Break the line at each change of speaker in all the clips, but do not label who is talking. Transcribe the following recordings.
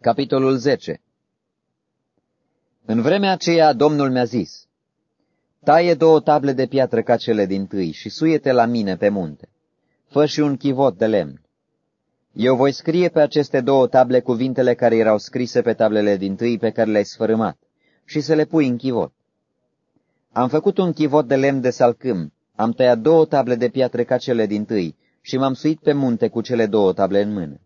Capitolul 10 În vremea aceea Domnul mi-a zis, Taie două table de piatră ca cele din tâi și suiete la mine pe munte. Fă și un chivot de lemn. Eu voi scrie pe aceste două table cuvintele care erau scrise pe tablele din tâi pe care le-ai sfărâmat și să le pui în chivot. Am făcut un chivot de lemn de salcâm, am tăiat două table de piatră ca cele din tâi și m-am suit pe munte cu cele două table în mână.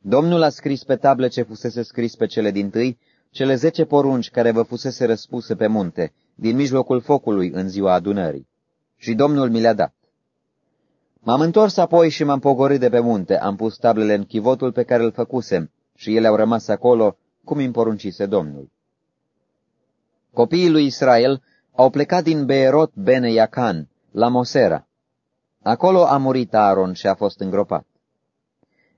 Domnul a scris pe table ce fusese scris pe cele din tâi, cele zece porunci care vă fusese răspuse pe munte, din mijlocul focului în ziua adunării. Și Domnul mi le-a dat. M-am întors apoi și m-am pogorât de pe munte, am pus tablele în chivotul pe care îl făcusem și ele au rămas acolo, cum îmi poruncise Domnul. Copiii lui Israel au plecat din Beerot Bene Iacan, la Mosera. Acolo a murit Aaron și a fost îngropat.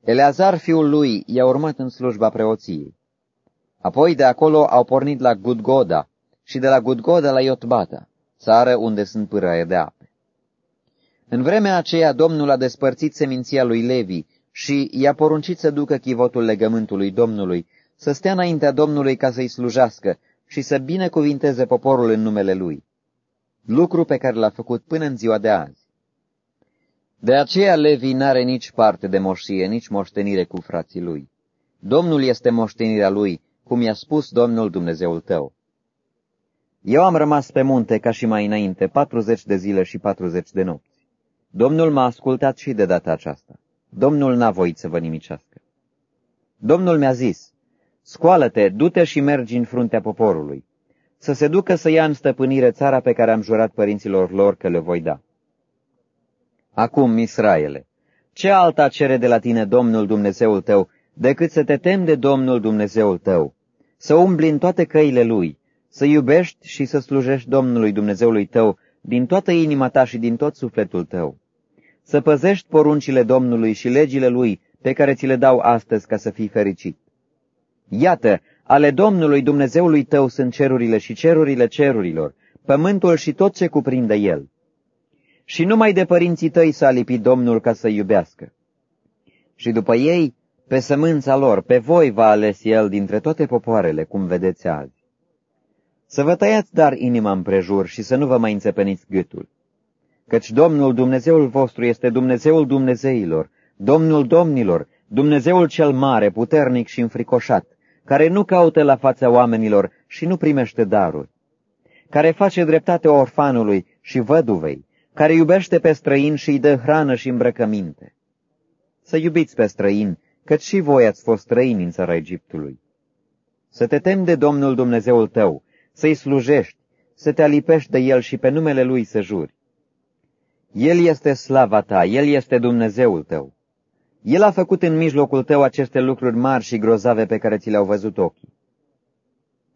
Eleazar, fiul lui, i-a urmat în slujba preoției. Apoi de acolo au pornit la Gudgoda și de la Gudgoda la Iotbata, țară unde sunt pârăie de ape. În vremea aceea Domnul a despărțit seminția lui Levi și i-a poruncit să ducă chivotul legământului Domnului, să stea înaintea Domnului ca să-i slujească și să binecuvinteze poporul în numele lui. Lucru pe care l-a făcut până în ziua de azi. De aceea Levi n-are nici parte de moșie, nici moștenire cu frații lui. Domnul este moștenirea lui, cum i-a spus Domnul Dumnezeul tău. Eu am rămas pe munte ca și mai înainte, patruzeci de zile și patruzeci de nopți. Domnul m-a ascultat și de data aceasta. Domnul n-a voit să vă nimicească. Domnul mi-a zis, scoală-te, du-te și mergi în fruntea poporului, să se ducă să ia în stăpânire țara pe care am jurat părinților lor că le voi da. Acum, Israele, ce alta cere de la tine Domnul Dumnezeul tău, decât să te temi de Domnul Dumnezeul tău, să umbli în toate căile Lui, să iubești și să slujești Domnului Dumnezeului tău din toată inima ta și din tot sufletul tău, să păzești poruncile Domnului și legile Lui pe care ți le dau astăzi ca să fii fericit. Iată, ale Domnului Dumnezeului tău sunt cerurile și cerurile cerurilor, pământul și tot ce cuprinde el și numai de părinții tăi s-a lipit Domnul ca să iubească. Și după ei, pe sămânța lor, pe voi va ales El dintre toate popoarele, cum vedeți azi. Să vă tăiați dar inima împrejur și să nu vă mai înțepeniți gâtul. Căci Domnul Dumnezeul vostru este Dumnezeul Dumnezeilor, Domnul Domnilor, Dumnezeul cel mare, puternic și înfricoșat, care nu caută la fața oamenilor și nu primește daruri, care face dreptate orfanului și văduvei, care iubește pe străin și îi dă hrană și îmbrăcăminte. Să iubiți pe străin, căci și voi ați fost străini în țara Egiptului. Să te temi de Domnul Dumnezeul tău, să-i slujești, să te alipești de El și pe numele Lui să juri. El este slava ta, El este Dumnezeul tău. El a făcut în mijlocul tău aceste lucruri mari și grozave pe care ți le-au văzut ochii.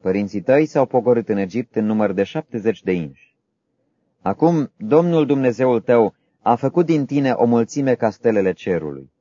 Părinții tăi s-au pogorât în Egipt în număr de șaptezeci de inși. Acum Domnul Dumnezeul tău a făcut din tine o mulțime ca stelele cerului.